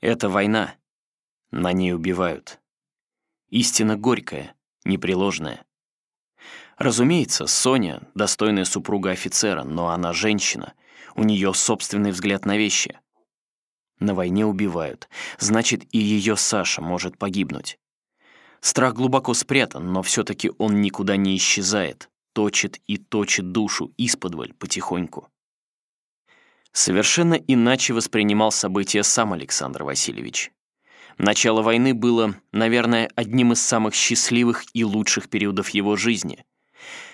Это война. На ней убивают. Истина горькая, непреложная. Разумеется, Соня — достойная супруга офицера, но она женщина. У нее собственный взгляд на вещи. На войне убивают. Значит, и ее Саша может погибнуть. Страх глубоко спрятан, но все-таки он никуда не исчезает, точит и точит душу исподволь потихоньку. Совершенно иначе воспринимал события сам Александр Васильевич. Начало войны было, наверное, одним из самых счастливых и лучших периодов его жизни.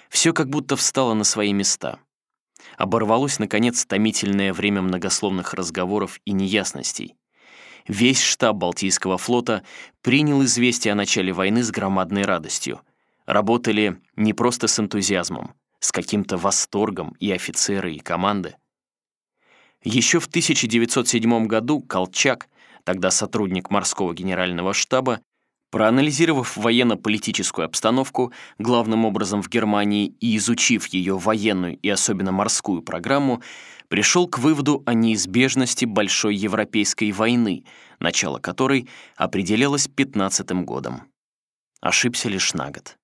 Все как будто встало на свои места. Оборвалось, наконец, томительное время многословных разговоров и неясностей. Весь штаб Балтийского флота принял известие о начале войны с громадной радостью. Работали не просто с энтузиазмом, с каким-то восторгом и офицеры, и команды. Еще в 1907 году Колчак, тогда сотрудник морского генерального штаба, проанализировав военно-политическую обстановку, главным образом в Германии, и изучив ее военную и особенно морскую программу, пришел к выводу о неизбежности Большой Европейской войны, начало которой определялось 15 годом. Ошибся лишь на год.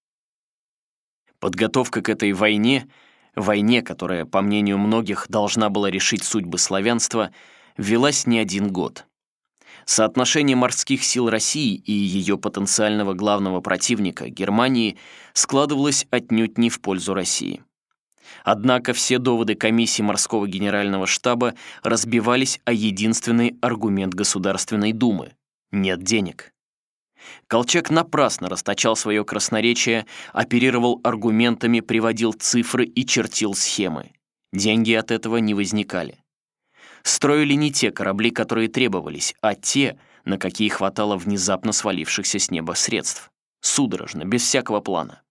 Подготовка к этой войне — войне, которая, по мнению многих, должна была решить судьбы славянства, велась не один год. Соотношение морских сил России и ее потенциального главного противника, Германии, складывалось отнюдь не в пользу России. Однако все доводы комиссии морского генерального штаба разбивались о единственный аргумент Государственной Думы — нет денег. Колчак напрасно расточал свое красноречие, оперировал аргументами, приводил цифры и чертил схемы. Деньги от этого не возникали. Строили не те корабли, которые требовались, а те, на какие хватало внезапно свалившихся с неба средств. Судорожно, без всякого плана.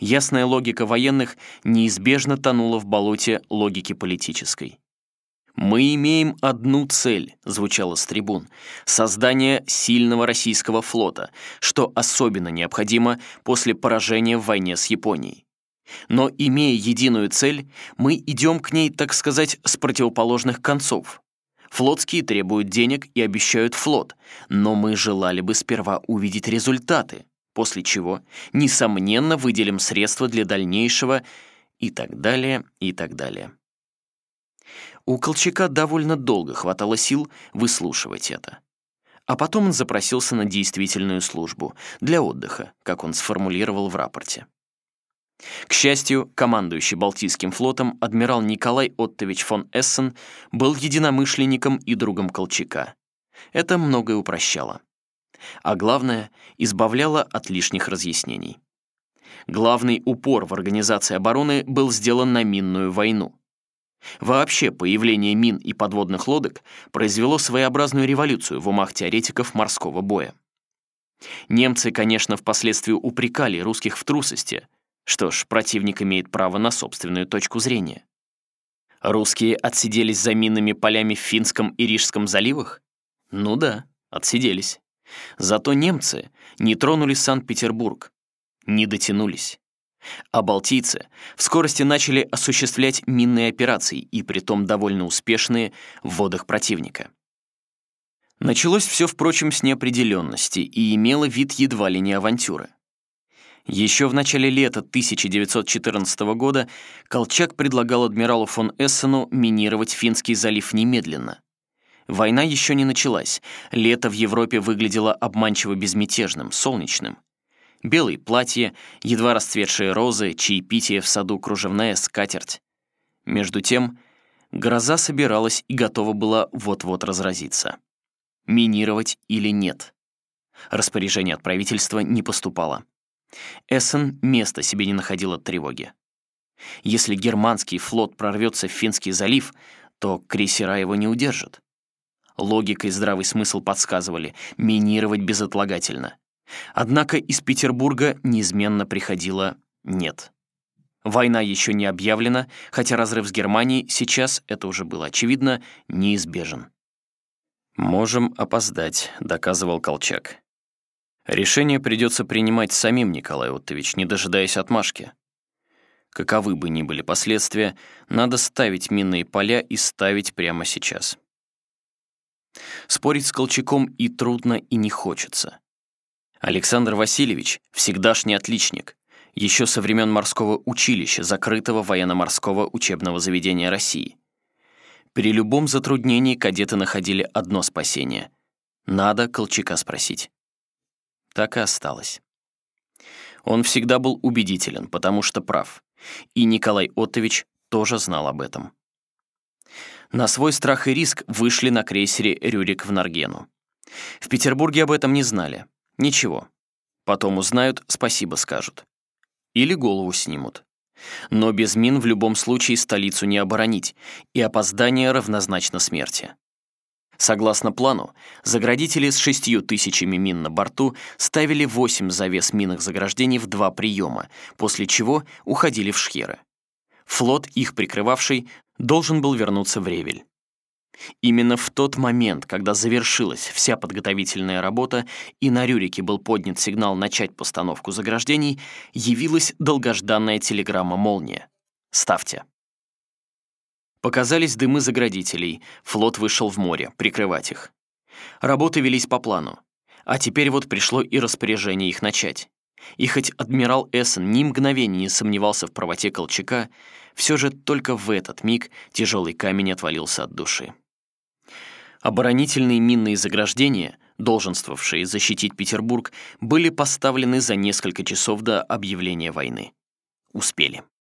Ясная логика военных неизбежно тонула в болоте логики политической. «Мы имеем одну цель», — звучало с трибун, — «создание сильного российского флота, что особенно необходимо после поражения в войне с Японией. Но, имея единую цель, мы идем к ней, так сказать, с противоположных концов. Флотские требуют денег и обещают флот, но мы желали бы сперва увидеть результаты, после чего, несомненно, выделим средства для дальнейшего и так далее, и так далее. У Колчака довольно долго хватало сил выслушивать это. А потом он запросился на действительную службу, для отдыха, как он сформулировал в рапорте. К счастью, командующий Балтийским флотом адмирал Николай Оттович фон Эссен был единомышленником и другом Колчака. Это многое упрощало. А главное, избавляло от лишних разъяснений. Главный упор в организации обороны был сделан на минную войну. Вообще, появление мин и подводных лодок произвело своеобразную революцию в умах теоретиков морского боя. Немцы, конечно, впоследствии упрекали русских в трусости. Что ж, противник имеет право на собственную точку зрения. Русские отсиделись за минными полями в Финском и Рижском заливах? Ну да, отсиделись. Зато немцы не тронули Санкт-Петербург, не дотянулись. А балтийцы в скорости начали осуществлять минные операции, и притом довольно успешные, в водах противника. Началось все, впрочем, с неопределенности и имело вид едва ли не авантюры. Еще в начале лета 1914 года Колчак предлагал адмиралу фон Эссену минировать Финский залив немедленно. Война еще не началась, лето в Европе выглядело обманчиво безмятежным, солнечным белые платья, едва расцветшие розы, чаепитие в саду, кружевная скатерть. Между тем, гроза собиралась и готова была вот-вот разразиться. Минировать или нет? Распоряжение от правительства не поступало. Эссен места себе не находил от тревоги. Если германский флот прорвется в Финский залив, то крейсера его не удержат. Логика и здравый смысл подсказывали — минировать безотлагательно. Однако из Петербурга неизменно приходило «нет». Война еще не объявлена, хотя разрыв с Германией сейчас, это уже было очевидно, неизбежен. «Можем опоздать», — доказывал Колчак. «Решение придется принимать самим, Николай Оттович, не дожидаясь отмашки. Каковы бы ни были последствия, надо ставить минные поля и ставить прямо сейчас». Спорить с Колчаком и трудно, и не хочется. Александр Васильевич — всегдашний отличник, еще со времен морского училища, закрытого военно-морского учебного заведения России. При любом затруднении кадеты находили одно спасение — надо Колчака спросить. Так и осталось. Он всегда был убедителен, потому что прав. И Николай Оттович тоже знал об этом. На свой страх и риск вышли на крейсере «Рюрик» в Наргену. В Петербурге об этом не знали. Ничего. Потом узнают, спасибо скажут. Или голову снимут. Но без мин в любом случае столицу не оборонить, и опоздание равнозначно смерти. Согласно плану, заградители с шестью тысячами мин на борту ставили восемь завес минных заграждений в два приема, после чего уходили в шхеры. Флот, их прикрывавший, должен был вернуться в Ревель. Именно в тот момент, когда завершилась вся подготовительная работа и на Рюрике был поднят сигнал начать постановку заграждений, явилась долгожданная телеграмма «Молния». «Ставьте». Показались дымы заградителей, флот вышел в море, прикрывать их. Работы велись по плану. А теперь вот пришло и распоряжение их начать. И хоть адмирал Эссен ни мгновения не сомневался в правоте Колчака, все же только в этот миг тяжелый камень отвалился от души. Оборонительные минные заграждения, долженствовавшие защитить Петербург, были поставлены за несколько часов до объявления войны. Успели.